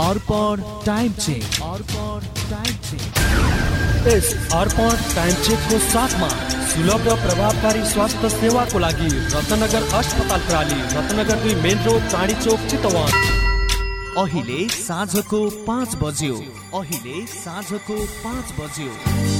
Arpan time check. Arpan time check. Yes Arpan time चेकको साथमा सुलभ र प्रभावकारी स्वास्थ्य सेवाको लागि रत्नगर अस्पताल प्राली रत्नगर दुई मेन रोड चाँडी चोक चितवन। अहिले साँझको पाँच बज्यो। अहिले साँझको पाँच बज्यो।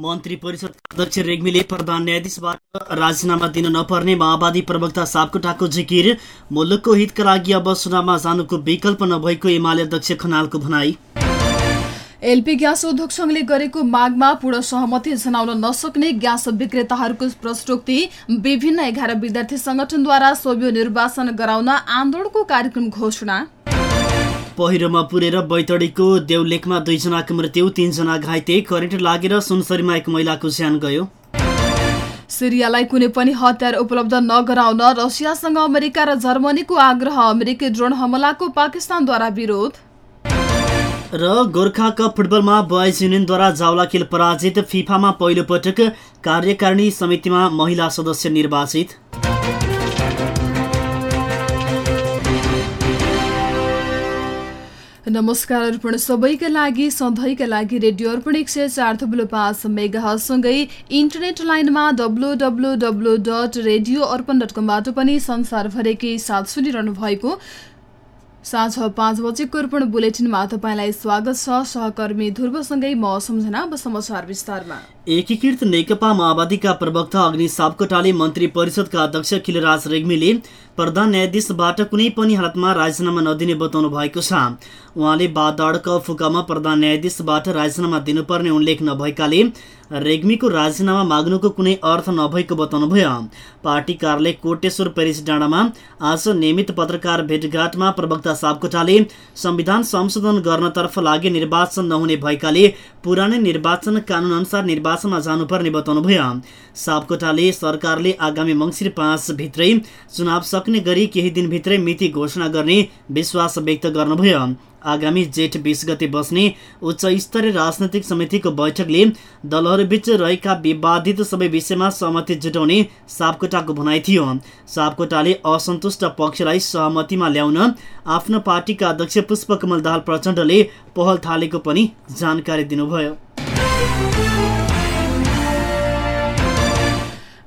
मन्त्री परिषदका अध्यक्ष रेग्मीले प्रधान न्यायाधीशबाट राजीनामा दिन नपर्ने माओवादी प्रवक्ता सापकोटाको जिकिर मुलुकको हितका लागि अब चुनावमा जानुको विकल्प नभएको एमाले अध्यक्ष खनालको भनाई। एलपी ग्यास उद्योग संघले गरेको मागमा पूर्ण सहमति जनाउन नसक्ने ग्यास विक्रेताहरूको प्रश्नोक्ति विभिन्न एघार विद्यार्थी संगठनद्वारा सोभियो निर्वाचन गराउन आन्दोलनको कार्यक्रम घोषणा। पहिरोमा पुरेर बैतडीको देउलेखमा दुईजनाको मृत्यु तीनजना घाइते करेन्ट लागेर सुनसरीमा एक महिलाको ज्यान गयो। सिरियालाई कुनै पनि हतियार उपलब्ध नगराउन रसियासँग अमेरिका र जर्मनीको आग्रह अमेरिकी ड्रोन हमलाको पाकिस्तानद्वारा विरोध। र गोर्खा कप फुटबलमा बोइज युनियनद्वारा जावला खेल पराजित फिफामा पहिलो पटक कार्यकारिणी समितिमा महिला सदस्य निर्वाचित। नमस्कार अर्पण। सबैका लागि सधैँका लागि रेडियो अर्पण एक सय चार थुप्रो पाँच मेगासँगै इन्टरनेट लाइनमा W W W dot radio Arpan dot कमबाट पनि संसारभरिकै साथ सुनिरहनु भएको साँझ पाँच बजेको अर्पण बुलेटिनमा तपाईँलाई स्वागत छ। सहकर्मी ध्रुवसँगै म सम्झना अब समाचार विस्तारमा। एकीकृत नेकपा माओवादीका प्रवक्ता अग्नि सापकोटाले मन्त्री परिषदका अध्यक्ष खिलराज रेग्मीले प्रधान न्यायाधीशबाट कुनै पनि हालतमा राजीनामा नदिने बताउनु भएको छ। उहाँले बादाडक फुकामा प्रधान न्यायाधीशबाट राजीनामा दिनुपर्ने उल्लेख नभएकाले रेग्मीको राजीनामा माग्नुको कुनै अर्थ नभएको बताउनुभयो। पार्टी कार्यालय कोटेश्वर पेरिस डाँडामा आज नियमित पत्रकार भेटघाटमा प्रवक्ता सापकोटाले संविधान संशोधन गर्नतर्फ लागि निर्वाचन नहुने भएकाले पुरानै निर्वाचन कानुन अनुसार निर्वाचनमा जानुपर्ने बताउनुभयो सापकोटाले सरकारले आगामी मङ्सिर पाँच भित्रै चुनाव सक्ने गरी केही दिनभित्रै मिति घोषणा गर्ने विश्वास व्यक्त गर्नुभयो। आगामी जेठ बिस गते बस्ने उच्च स्तरीय राजनैतिक समितिको बैठकले दलहरूबीच रहेका विवादित सबै विषयमा सहमति जुटाउने सापकोटाको भनाइ थियो। सापकोटाले असन्तुष्ट पक्षलाई सहमतिमा ल्याउन आफ्नो पार्टीका अध्यक्ष पुष्पकमल दाहाल प्रचण्डले पहल थालेको पनि जानकारी दिनुभयो।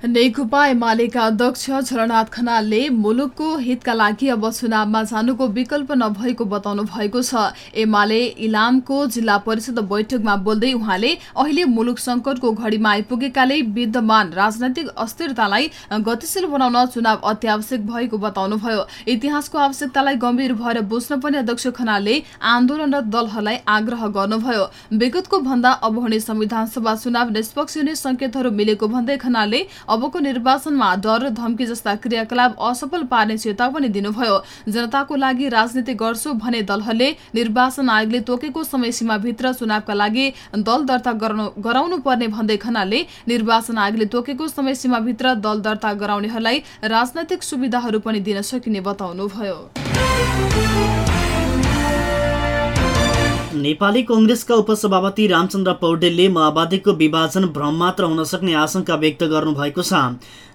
नेकपा एमालेका अध्यक्ष झलनाथ खनालले मुलुकको हितका लागि अब चुनावमा जानुको विकल्प नभएको बताउनु भएको छ। एमाले इलामको जिल्ला परिषद बैठकमा बोल्दै उहाँले अहिले मुलुक संकटको घडीमा आइपुगेकाले विद्यमान राजनैतिक अस्थिरतालाई गतिशील बनाउन चुनाव अत्यावश्यक भएको बताउनुभयो। इतिहासको आवश्यकतालाई गम्भीर भएर बुझ्न पनि अध्यक्ष खनालले आन्दोलनरत दलहरूलाई आग्रह गर्नुभयो। विगतको भन्दा अब हुने संविधान सभा चुनाव निष्पक्ष हुने संकेतहरू मिलेको भन्दै खनालले अबको निर्वाचनमा डर र धम्की जस्ता क्रियाकलाप असफल पार्ने चेतावनी दिनुभयो। जनताको लागि राजनीति गर्छु भने दलहरूले निर्वाचन आयोगले तोकेको समय सीमाभित्र चुनावका लागि दल दर्ता गराउनु पर्ने भन्दै खनालले निर्वाचन आयोगले तोकेको समय सीमाभित्र दल दर्ता गराउनेहरूलाई राजनैतिक सुविधाहरू पनि दिन सकिने बताउनुभयो। नेपाली कङ्ग्रेसका उपसभापति रामचन्द्र पौडेलले माओवादीको विभाजन भ्रम मात्र हुन सक्ने आशंका व्यक्त गर्नुभएको छ।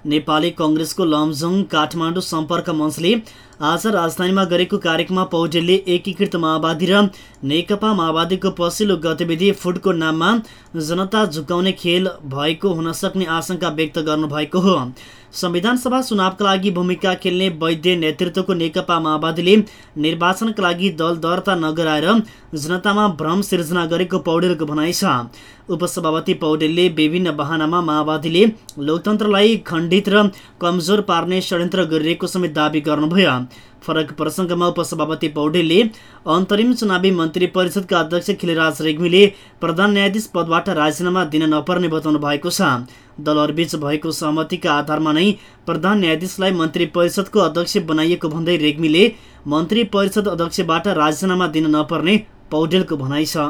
नेपाली कङ्ग्रेसको लमजुङ काठमाडौँ सम्पर्क मञ्चले आज राजधानीमा गरेको कार्यक्रममा पौडेलले एकीकृत माओवादी र नेकपा माओवादीको पछिल्लो गतिविधि फुडको नाममा जनता झुकाउने खेल भएको हुन सक्ने आशंका व्यक्त गर्नुभएको हो। संविधान सभा चुनावका लागि भूमिका खेल्ने वैद्य नेतृत्वको नेकपा माओवादीले निर्वाचनका लागि दल दर्ता नगराएर जनतामा भ्रम सिर्जना गरेको पौडेलको भनाइ छ। उपसभापति पौडेलले विभिन्न बहानामा माओवादीले लोकतन्त्रलाई खण्डित र कमजोर पार्ने षड्यन्त्र गरिरहेको समेत दावी गर्नुभयो। फरक प्रसङ्गमा उपसभापति पौडेलले अन्तरिम चुनावी मन्त्री परिषदका अध्यक्ष खिलराज रेग्मीले प्रधान न्यायाधीश पदबाट राजीनामा दिन नपर्ने बताउनु भएको छ। दलहरूबीच भएको सहमतिका आधारमा नै प्रधान न्यायाधीशलाई मन्त्री परिषदको अध्यक्ष बनाइएको भन्दै रेग्मीले मन्त्री परिषद अध्यक्षबाट राजीनामा दिन नपर्ने पौडेलको भनाइ छ।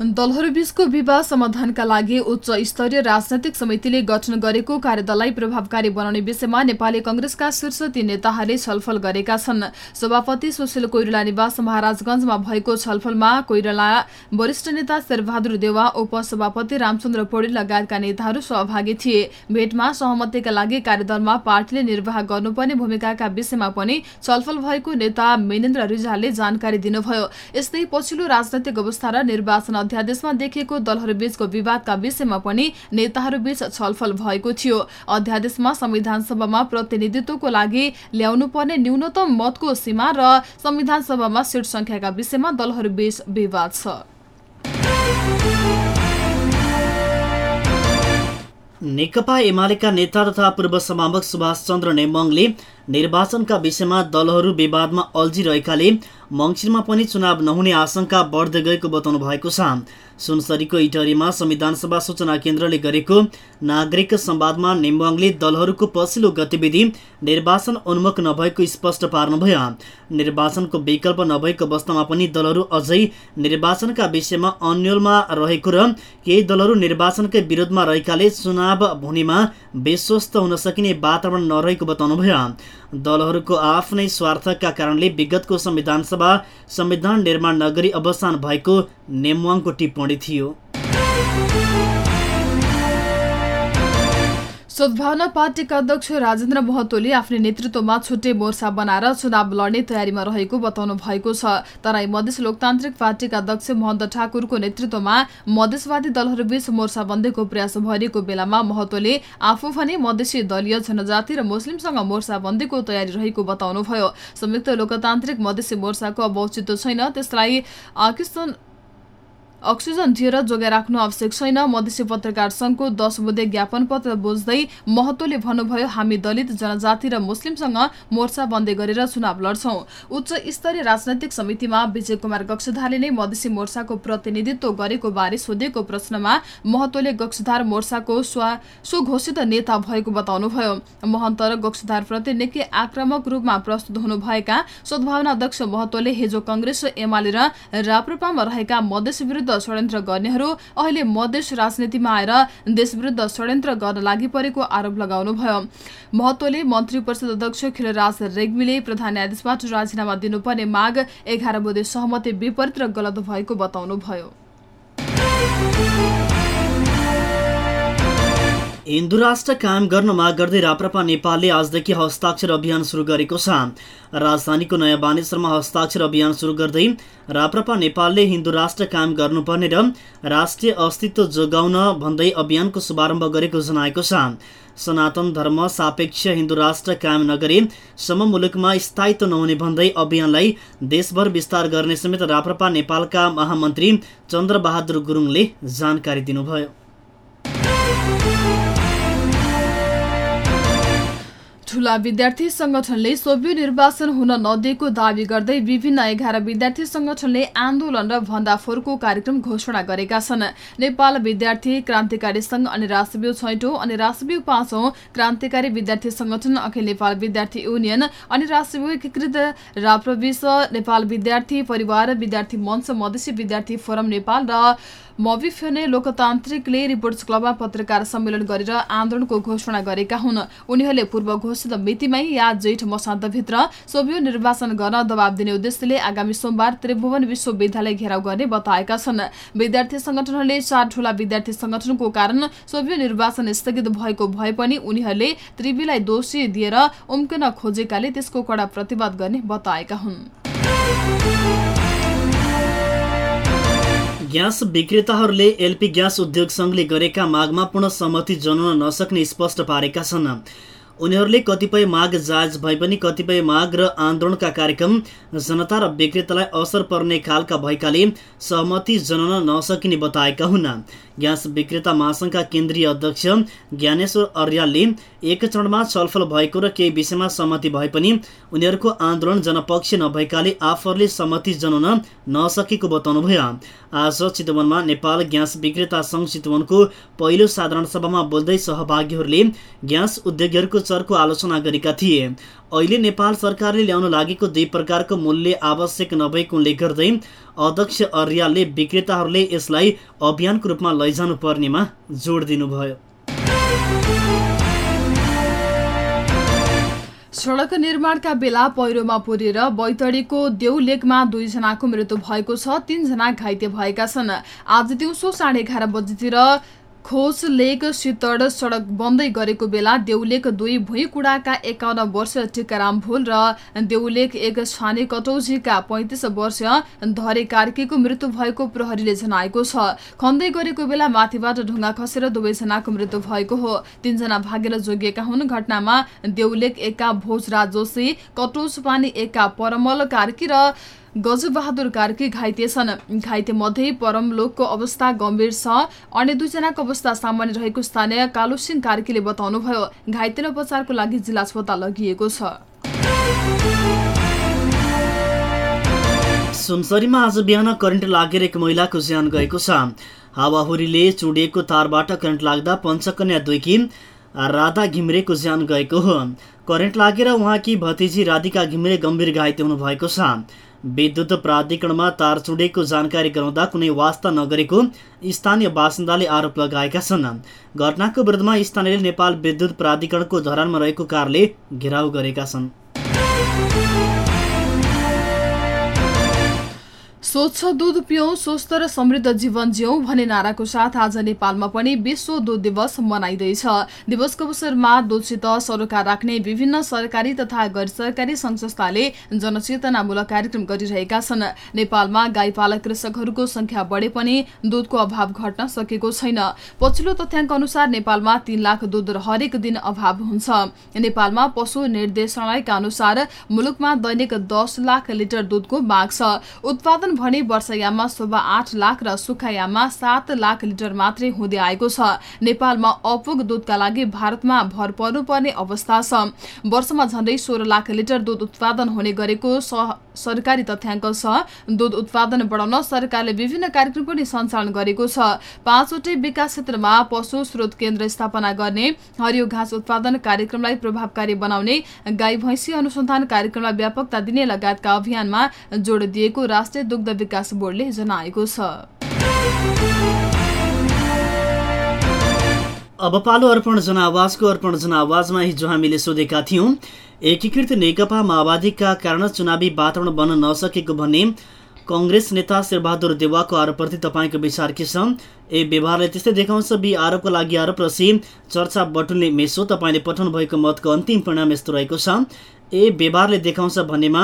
दलहरूबीचको विवाद समाधानका लागि उच्च स्तरीय राजनैतिक समितिले गठन गरेको कार्यदललाई प्रभावकारी बनाउने विषयमा नेपाली कंग्रेसका शीर्ष तीन नेताहरूले छलफल गरेका छन्। सभापति सुशील कोइराला निवास महाराजगंजमा भएको छलफलमा कोइराला वरिष्ठ नेता शेरबहादुर देवा उपसभापति रामचन्द्र पौडेल लगायतका नेताहरू सहभागी थिए। भेटमा सहमतिका लागि कार्यदलमा पार्टीले निर्वाह गर्नुपर्ने भूमिकाका विषयमा पनि छलफल भएको नेता मेनेन्द्र रिजालले जानकारी दिनुभयो। यस्तै पछिल्लो राजनैतिक अवस्था र निर्वाचन अध्यादेशमा देखिएको दलहरूबीचको विवादका विषयमा पनि नेताहरूबीच छलफल भएको थियो। अध्यादेशमा संविधान सभामा प्रतिनिधित्वको लागि ल्याउनु पर्ने न्यूनतम मतको सीमा र संविधान सभामा सिट संख्याका विषयमा दलहरूबीच विवाद छ। नेकपा एमालेका नेता तथा पूर्व सभामुख सुभाष चन्द्र नेमङले निर्वाचनका विषयमा दलहरू विवादमा अल्झिरहेकाले मङ्सिरमा पनि चुनाव नहुने आशंका बढ्दै गएको बताउनु भएको छ। सुनसरीको इटरीमा संविधानसभा सूचना केन्द्रले गरेको नागरिक संवादमा नेम्बाङले दलहरूको पछिल्लो गतिविधि निर्वाचन उन्मुख नभएको स्पष्ट पार्नुभयो। निर्वाचनको विकल्प नभएको अवस्थामा पनि दलहरू अझै निर्वाचनका विषयमा अन्यलमा रहेको र केही दलहरू निर्वाचनकै विरोधमा रहेकाले चुनाव हुनेमा विश्वस्त हुन सकिने वातावरण नरहेको बताउनुभयो। दलहरूको आफ्नै स्वार्थका कारणले विगतको संविधान सभा संविधान निर्माण नगरी अवसान भएको नेमवाङको टिप्पणी थियो। सद्भावना पार्टीका अध्यक्ष राजेन्द्र महतोले आफ्नै नेतृत्वमा छुट्टै मोर्चा बनाएर चुनाव लड्ने तयारीमा रहेको बताउनु भएको छ। तराई मधेस लोकतान्त्रिक पार्टीका अध्यक्ष महन्त ठाकुरको नेतृत्वमा मधेसवादी दलहरूबीच मोर्चाबन्दीको प्रयास भइरहेको बेलामा महतोले आफू भने मधेसी दलीय जनजाति र मुस्लिमसँग मोर्चाबन्दीको तयारी रहेको बताउनुभयो। संयुक्त लोकतान्त्रिक मधेसी मोर्चाको अब औचित्य छैन। त्यसलाई अक्सिजन दिएर जोगाइ राख्नु आवश्यक छैन। मधेसी पत्रकार संघको दश बुधे ज्ञापन पत्र बुझ्दै महतोले भन्नुभयो हामी दलित जनजाति र मुस्लिमसँग मोर्चा बन्दै गरेर चुनाव लड्छौं। उच्च स्तरीय राजनैतिक समितिमा विजय कुमार गक्षधारले नै मधेसी मोर्चाको प्रतिनिधित्व गरेको बारे सोधेको प्रश्नमा महतोले गक्षधार मोर्चाको सुघोषित नेता भएको बताउनुभयो। महन्त र गक्षधारप्रति निकै आक्रामक रूपमा प्रस्तुत हुनुभएका सद्भावना अध्यक्ष महतोले हिजो कंग्रेस एमाले र राप्रपामा रहेका मधेस विरुद्ध षड्यन्त्र गर्नेहरू अहिले मधेस राजनीतिमा आएर देशविरुद्ध षड्यन्त्र गर्न लागि परेको आरोप लगाउनुभयो। महतोले मन्त्री परिषद अध्यक्ष खिलराज रेग्मीले प्रधान न्यायाधीशबाट राजीनामा दिनुपर्ने माग एघार बुधे सहमति विपरीत र गलत भएको बताउनुभयो। हिन्दू राष्ट्र कायम गर्न माग गर्दै राप्रपा नेपालले आजदेखि हस्ताक्षर अभियान सुरु गरेको छ। राजधानीको नयाँ बानेश्वरमा हस्ताक्षर अभियान सुरु गर्दै राप्रपा नेपालले हिन्दू राष्ट्र कायम गर्नुपर्ने र राष्ट्रिय अस्तित्व जोगाउन भन्दै अभियानको शुभारम्भ गरेको जनाएको छ। सनातन धर्म सापेक्ष हिन्दू राष्ट्र कायम नगरी सम मुलुकमा स्थायित्व नहुने भन्दै अभियानलाई देशभर विस्तार गर्ने समेत राप्रपा नेपालका महामन्त्री चन्द्रबहादुर गुरुङले जानकारी दिनुभयो। ठूला विद्यार्थी संगठनले सोभि निर्वाचन हुन नदिएको दावी गर्दै विभिन्न एघार विद्यार्थी संगठनले आन्दोलन र भण्डाफोरको कार्यक्रम घोषणा गरेका छन्। नेपाल विद्यार्थी क्रान्तिकारी संघ अनि राष्ट्रव्यू छैटौं अनि राष्ट्रव्यू पाँचौं क्रान्तिकारी विद्यार्थी संगठन अखिल नेपाल विद्यार्थी युनियन अनि राष्ट्रव्यू एकीकृत राप्रविश नेपाल विद्यार्थी परिवार विद्यार्थी मञ्च मधेसी विद्यार्थी फोरम नेपाल र मविफेने लोकतान्त्रिकले रिपोर्ट्स क्लबमा पत्रकार सम्मेलन गरेर आन्दोलनको घोषणा गरेका हुन्। उनीहरूले पूर्व घोषित मितिमै या जेठ मसान्तभित्र सोभियो निर्वाचन गर्न दबाव दिने उद्देश्यले आगामी सोमबार त्रिभुवन विश्वविद्यालय घेराउ गर्ने बताएका छन्। विद्यार्थी संगठनहरूले चार ठूला विद्यार्थी संगठनको कारण सोभियो निर्वाचन स्थगित भएको भए पनि उनीहरूले त्रिवीलाई दोषी दिएर उम्कन खोजेकाले त्यसको कडा प्रतिवाद गर्ने बताएका हुन्। ग्यास विक्रेताहरूले एलपी ग्यास उद्योग सङ्घले गरेका मागमा पुनः सहमति जनाउन नसक्ने स्पष्ट पारेका छन्। उनीहरूले कतिपय माग जायज भए पनि कतिपय माग र आन्दोलनका कार्यक्रम जनता र विक्रेतालाई असर पर्ने खालका भएकाले सहमति जनाउन नसकिने बताएका हुन्। ग्यास विक्रेता महासङ्घका केन्द्रीय अध्यक्ष ज्ञानेश्वर अर्यालले एक चरणमा छलफल भएको र केही विषयमा सहमति भए पनि उनीहरूको आन्दोलन जनपक्ष नभएकाले आफूहरूले सहमति जनाउन नसकेको बताउनुभयो। आज चितवनमा नेपाल ग्यास विक्रेता सङ्घ चितवनको पहिलो साधारण सभामा बोल्दै सहभागीहरूले ग्यास उद्योगीहरूको चरको आलोचना गरेका थिए। अहिले नेपाल सरकारले ल्याउन लागेको दुई प्रकारको मूल्य आवश्यक नभएको उल्लेख गर्दै अध्यक्ष अर्यालले विक्रेताहरूले यसलाई अभियानको रूपमा लैजानु पर्नेमा जोड दिनुभयो। सडक निर्माणका बेला पहिरोमा पुरेर बैतडीको देउलेकमा दुईजनाको मृत्यु भएको छ तीनजना घाइते भएका छन्। आज दिउँसो साढे एघार बजीतिर खोज लेक सितड सडक बन्दै गरेको बेला देउलेक दुई भुइँकुडाका एकाउन्न वर्ष टिकाराम भुल र देउलेक एक छाने कटौजीका पैँतिस वर्ष धरे कार्कीको मृत्यु भएको प्रहरीले जनाएको छ। खन्दै गरेको बेला माथिबाट ढुङ्गा खसेर दुवैजनाको मृत्यु भएको हो। तीनजना भागेर जोगिएका हुन्। घटनामा देउलेक एका भोजराज जोशी कटौज पानी एका परमल कार्की र गजबहादुर कार्की घाइते छन्। घाइते मध्ये परमलोकको अवस्था गम्भीर छ। अन्य दुईजनाको अवस्था सामान्य रहेको स्थानीय कालु सिंह कार्कीले बताउनुभयो। घाइते उपचारको लागि जिल्ला अस्पताल लगिएको छ। सुनसरीमा आज बिहान करेन्ट लागेर एक महिलाको ज्यान गएको छ। हावाहुरीले चुडिएको तारबाट करेन्ट लाग्दा पञ्चकन्या दुईकी राधा घिम्रेको ज्यान गएको हो। करेन्ट लागेर उहाँकी भतिजी राधिका घिम्रे गम्भीर घाइते हुनुभएको छ। विद्युत प्राधिकरणमा तार चुडेको जानकारी गराउँदा कुनै वास्ता नगरेको स्थानीय बासिन्दाले आरोप लगाएका छन्। घटनाको विरुद्धमा स्थानीयले नेपाल विद्युत प्राधिकरणको धरानमा रहेको कारले घेराउ गरेका छन्। स्वच्छ दुध पिउँ स्वस्थ र समृद्ध जीवन जिउँ भन्ने नाराको साथ आज नेपालमा पनि विश्व दुध दिवस मनाइँदैछ। दिवसको अवसरमा दुधसित सरोकार राख्ने विभिन्न सरकारी तथा गैर सरकारी संस्थाले जनचेतनामूलक कार्यक्रम गरिरहेका छन्। नेपालमा गाईपालक कृषकहरूको संख्या बढे पनि दुधको अभाव घट्न सकेको छैन। पछिल्लो तथ्याङ्क अनुसार नेपालमा तीन लाख दुध हरेक दिन अभाव हुन्छ। नेपालमा पशु निर्देशनालयका अनुसार मुलुकमा दैनिक दस लाख लिटर दुधको माग छ। उत्पादन भने वर्षायाममा सभा आठ लाख र सुक्खायाममा सात लाख लिटर मात्रै हुँदै आएको छ। नेपालमा अपुग दुधका लागि भारतमा भर पर्नुपर्ने अवस्था छ। वर्षमा झण्डै सोह्र लाख लिटर दुध उत्पादन हुने गरेको सरकारी तथ्याङ्क छ। दुध उत्पादन बढाउन सरकारले विभिन्न कार्यक्रम पनि सञ्चालन गरेको छ। पाँचवटै विकास क्षेत्रमा पशु स्रोत केन्द्र स्थापना गर्ने हरियो घाँस उत्पादन कार्यक्रमलाई प्रभावकारी बनाउने गाई भैँसी अनुसन्धान कार्यक्रमलाई व्यापकता दिने लगायतका अभियानमा जोड दिएको राष्ट्रिय दुग्ध विकास बोर्डले जनाएको छ। अब पालो अर्पण जनावाजको अर्पण जनावाजमा हिजो हामीले सोधेका थियौँ एकीकृत नेकपा माओवादीका कारण चुनावी वातावरण बन्न नसकेको भन्ने कङ्ग्रेस नेता शेरबहादुर देवाको आरोपप्रति तपाईँको विचार के छ? ए व्यवहारले त्यस्तै देखाउँछ बी आरोपको लागि आरोप र सी चर्चा बटुल्ने मेसो तपाईँले पठाउनु भएको मतको अन्तिम परिणाम यस्तो रहेको छ। ए व्यवहारले देखाउँछ भन्नेमा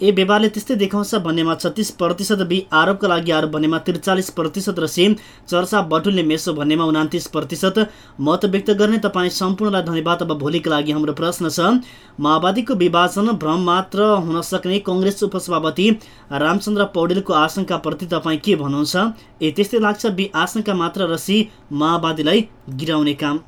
ए व्यवहारले त्यस्तै देखाउँछ भन्नेमा छत्तिस प्रतिशत बी आरोपका लागि आरोप भन्नेमा त्रिचालिस प्रतिशत र सेम चर्चा बटुल्ने मेसो भन्नेमा उनातिस प्रतिशत। मत व्यक्त गर्ने तपाईँ सम्पूर्णलाई धन्यवाद। अब भोलिको लागि हाम्रो प्रश्न छ माओवादीको विभाजन भ्रम मात्र हुन सक्ने कङ्ग्रेस उपसभापति रामचन्द्र पौडेलको आशंकाप्रति तपाईँ के भन्नुहुन्छ? ए त्यस्तै लाग्छ। बी आशंका मात्र र माओवादीलाई गिराउने काम।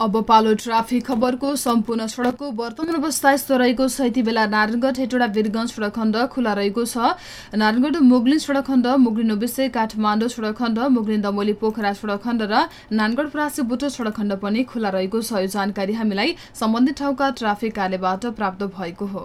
अब पालो ट्राफिक खबरको सम्पूर्ण सड़कको वर्तमान अवस्था यस्तो रहेको छ। यति बेला नारायणगढ हेटोडा वीरगंज सड़क खण्ड खुला रहेको छ। नारायणगढ मुगलिन सड़क खण्ड मुगलिन ओबिसे काठमाडौँ सड़क खण्ड मुगलिन दमोली पोखरा सड़क खण्ड र नानगढ परासी बुटो सड़क खण्ड पनि खुला रहेको छ। यो जानकारी हामीलाई सम्बन्धित ठाउँका ट्राफिक कार्यबाट प्राप्त भएको हो।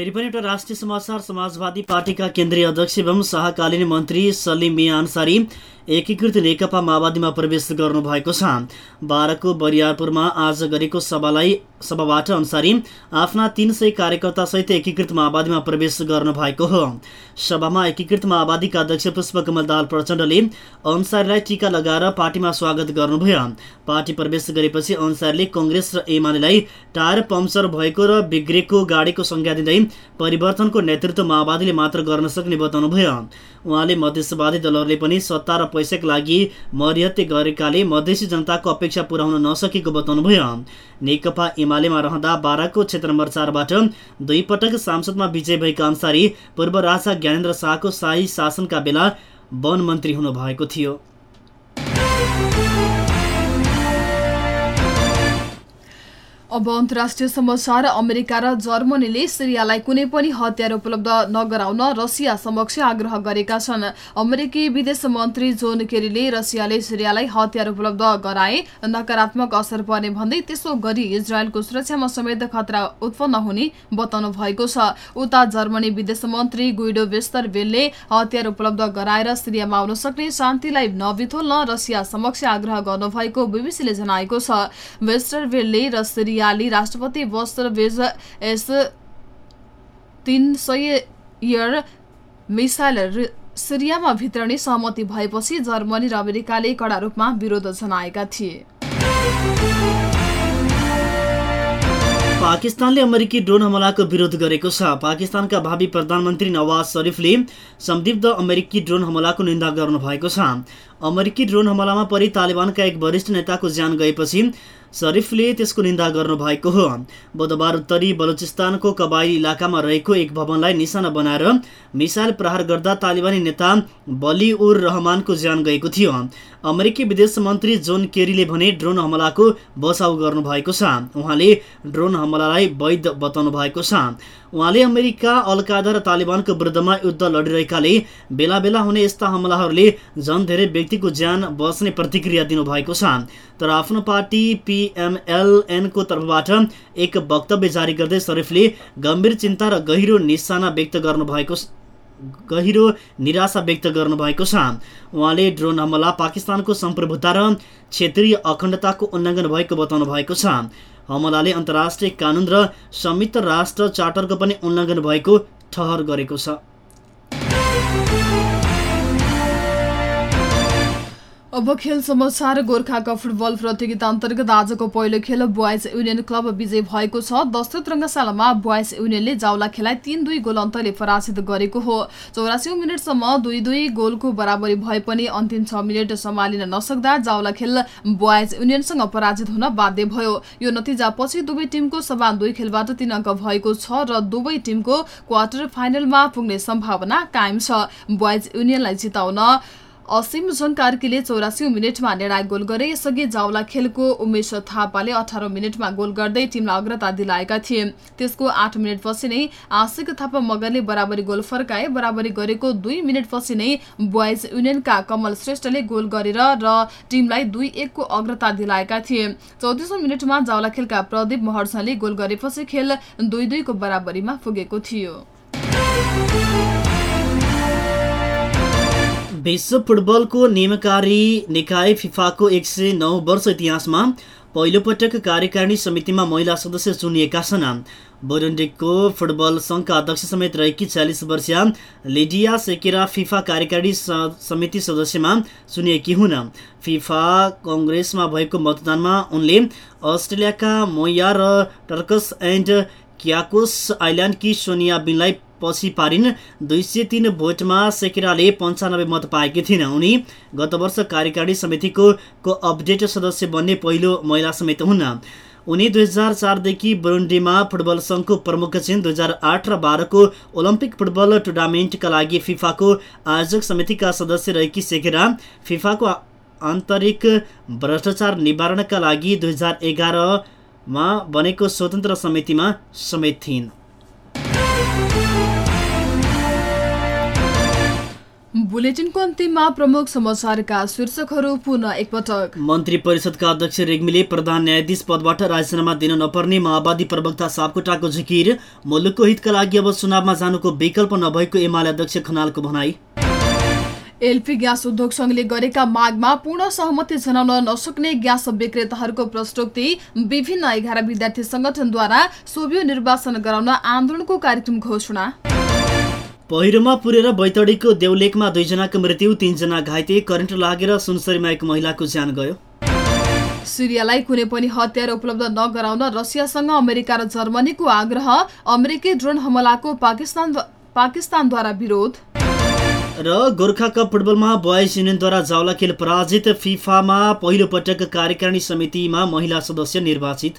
फेरि पनि एउटा राष्ट्रिय समाचार समाजवादी पार्टीका केन्द्रीय अध्यक्ष एवं सहकालीन मन्त्री सलिम मिया अन्सारी एकीकृत नेकपा माओवादीमा प्रवेश गर्नुभएको छ। बाह्रको बरियारपुरमा आज गरेको सभालाई सभाबाट अन्सारी आफ्ना तीन सय कार्यकर्तासहित एकीकृत माओवादीमा प्रवेश गर्नुभएको हो। सभामा एकीकृत माओवादीका अध्यक्ष पुष्पकमल दाल प्रचण्डले अन्सारीलाई टिका लगाएर पार्टीमा स्वागत गर्नुभयो। पार्टी प्रवेश गरेपछि अन्सारीले कङ्ग्रेस र एमालेलाई टायर पम्चर भएको र बिग्रेको गाडीको संज्ञा दिँदै परिवर्तनको नेतृत्व माओवादीले मात्र गर्न सक्ने बताउनुभयो उहाँले मधेसवादी दलहरूले पनि सत्ता र पैसाका लागि मरिहत्ते गरेकाले मधेसी जनताको अपेक्षा पुर्याउन नसकेको बताउनुभयो नेकपा एमालेमा रहँदा बाह्रको क्षेत्र नम्बर चारबाट दुई पटक सांसदमा विजय भएका अन्सारी पूर्व राजा ज्ञानेन्द्र शाहको शाही शासनका बेला वन मन्त्री हुनुभएको थियो। अब अन्तर्राष्ट्रिय समाचार अमेरिका र जर्मनीले सिरियालाई कुनै पनि हतियार उपलब्ध नगराउन रसिया समक्ष आग्रह गरेका छन्। अमेरिकी विदेश मन्त्री जोन केरीले रसियाले सिरियालाई हतियार उपलब्ध गराए नकारात्मक असर पर्ने भन्दै त्यसो गरी इजरायलको सुरक्षामा समेत खतरा उत्पन्न हुने बताउनु भएको छ। उता जर्मनी विदेश मन्त्री गुइडो वेस्तर बेलले हतियार उपलब्ध गराएर सिरियामा आउन सक्ने शान्तिलाई नबिथोल्न रसिया समक्ष आग्रह गर्नुभएको बीबीसीले जनाएको छ। वेस्टर बेलले र सिरियाली राष्ट्रपति बस्तर बेज एस तीन सय इयर मिसाइल सिरियामा भित्रने सहमति भएपछि जर्मनी र अमेरिकाले कडा रूपमा विरोध जनाएका थिए। पाकिस्तानले अमेरिकी ड्रोन हमलाको विरोध गरेको छ। पाकिस्तानका भावी प्रधानमन्त्री नवाज शरीफले संदिग्ध अमेरिकी ड्रोन हमलाको निन्दा गर्नुभएको छ। अमेरिकी ड्रोन हमलामा परि तालिबानका एक वरिष्ठ नेताको ज्यान गएपछि शरीफले त्यसको निन्दा गर्नुभएको हो। बुधबार उत्तरी बलुचिस्तानको कबाई इलाकामा रहेको एक भवनलाई निशाना बनाएर मिसाइल प्रहार गर्दा तालिबानी नेता बली उर रहमानको ज्यान गएको थियो। अमेरिकी विदेश मन्त्री जोन केरीले भने ड्रोन हमलाको बचाउ गर्नुभएको छ। उहाँले ड्रोन हमलालाई वैध बताउनु भएको छ। उहाँले अमेरिका अलकायदा र तालिबानको विरुद्धमा युद्ध लडिरहेकाले बेला बेला हुने यस्ता हमलाहरूले झन धेरै व्यक्तिको ज्यान बस्ने प्रतिक्रिया दिनुभएको छ। तर आफ्नो पार्टी पिएमएलएनको तर्फबाट एक वक्तव्य जारी गर्दै शरीफले गम्भीर चिन्ता र गहिरो निशाना व्यक्त गर्नुभएको गहिरो निराशा व्यक्त गर्नुभएको छ। उहाँले ड्रोन हमला पाकिस्तानको सम्प्रभुता र क्षेत्रीय अखण्डताको उल्लङ्घन भएको बताउनु भएको छ। हमलाले अन्तर्राष्ट्रिय कानुन र संयुक्त राष्ट्र चार्टरको पनि उल्लङ्घन भएको ठहर गरेको छ। अब खेल समाचार गोर्खा कप फुटबल प्रतियोगिता अन्तर्गत आजको पहिलो खेल बोइज युनियन क्लब विजय भएको छ। दस्तुत रङ्गशालामा बोइज युनियनले जाउला खेलाई तीन दुई गोल अन्तरले पराजित गरेको हो। चौरासी मिनटसम्म दुई दुई गोलको बराबरी भए पनि अन्तिम छ मिनट सम्हालिन नसक्दा जाउला खेल बोइज युनियनसँग पराजित हुन बाध्य भयो। यो नतिजापछि दुवै टिमको समान दुई खेलबाट तीन अङ्क भएको छ र दुवै टिमको क्वार्टर फाइनलमा पुग्ने सम्भावना कायम छ। बोइज युनियनलाई जिताउन असीम जङ कार्कीले चौरासी मिनटमा निर्णायक गोल गरे। यसअघि जावला खेलको उमेश थापाले अठार मिनटमा गोल गर्दै टिमलाई अग्रता दिलाएका थिए। त्यसको आठ मिनटपछि नै आशिक थापा मगरले बराबरी गोल फर्काए। बराबरी गरेको दुई मिनटपछि नै बोइज युनियनका कमल श्रेष्ठले गोल गरेर र टिमलाई दुई एकको अग्रता दिलाएका थिए। चौतिसौँ मिनटमा जावला खेलका प्रदीप महर्जनले गोल गरेपछि खेल दुई दुईको बराबरीमा पुगेको थियो। विश्व फुटबलको नियमकारी निकाय फिफाको एक सय नौ वर्ष इतिहासमा पहिलोपटक कार्यकारिणी समितिमा महिला सदस्य चुनिएका छन्। बुरुन्डीको फुटबल सङ्घका अध्यक्ष समेत रहेकी चालिस वर्षीय लिडिया सेकेरा फिफा कार्यकारिणी समिति सदस्यमा चुनिएकी हुन्। फिफा कङ्ग्रेसमा भएको मतदानमा उनले अस्ट्रेलियाका मोया र टर्कस एन्ड क्याकोस आइल्यान्डकी सोनिया बिनलाई पछि पारिन् दुई सय तिन भोटमा सेकेराले पन्चानब्बे मत पाएकी थिइन्। उनी गत वर्ष कार्यकारिणी समितिको को अपडेट सदस्य बन्ने पहिलो महिला समेत हुन्। उनी दुई हजार चारदेखि बुरुन्डीमा फुटबल सङ्घको प्रमुख छिन्। दुई हजार आठ र बाह्रको ओलम्पिक फुटबल टुर्नामेन्टका लागि फिफाको आयोजक समितिका सदस्य रहेकी सेकेरा फिफाको आन्तरिक भ्रष्टाचार निवारणका लागि दुई हजार एघारमा बनेको स्वतन्त्र समितिमा समेत थिइन्। बुलेटिनको अन्तिममा प्रमुख समाचारका शीर्षकहरू पुनः एकपटक। मन्त्री परिषदका अध्यक्ष रेग्मीले प्रधान न्यायाधीश पदबाट राजीनामा दिन नपर्ने माओवादी प्रवक्ता सापकोटाको जिकिर मुलुकको हितका लागि अब चुनावमा जानुको विकल्प नभएको एमाले अध्यक्ष खनालको भनाई। एलपी ग्यास उद्योग संघले गरेका मागमा पूर्ण सहमति जनाउन नसक्ने ग्यास विक्रेताहरूको प्रश्नोक्ति विभिन्न एघार विद्यार्थी संगठनद्वारा सोभियो निर्वाचन गराउन आन्दोलनको कार्यक्रम घोषणा। पहिरोमा पुरेर बैतडीको देउलेकमा दुईजनाको मृत्यु तीनजना घाइते करेन्ट लागेर सुनसरीमा एक महिलाको ज्यान गयो। सिरियालाई कुनै पनि हतियार उपलब्ध नगराउन रसियासँग अमेरिका र जर्मनीको आग्रह अमेरिकी ड्रोन हमलाको पाकिस्तान पाकिस्तानद्वारा विरोध। र गोर्खा कप फुटबलमा बोयज युनियनद्वारा जावला खेल पराजित फिफामा पहिलो पटक कार्यकारिणी समितिमा महिला सदस्य निर्वाचित।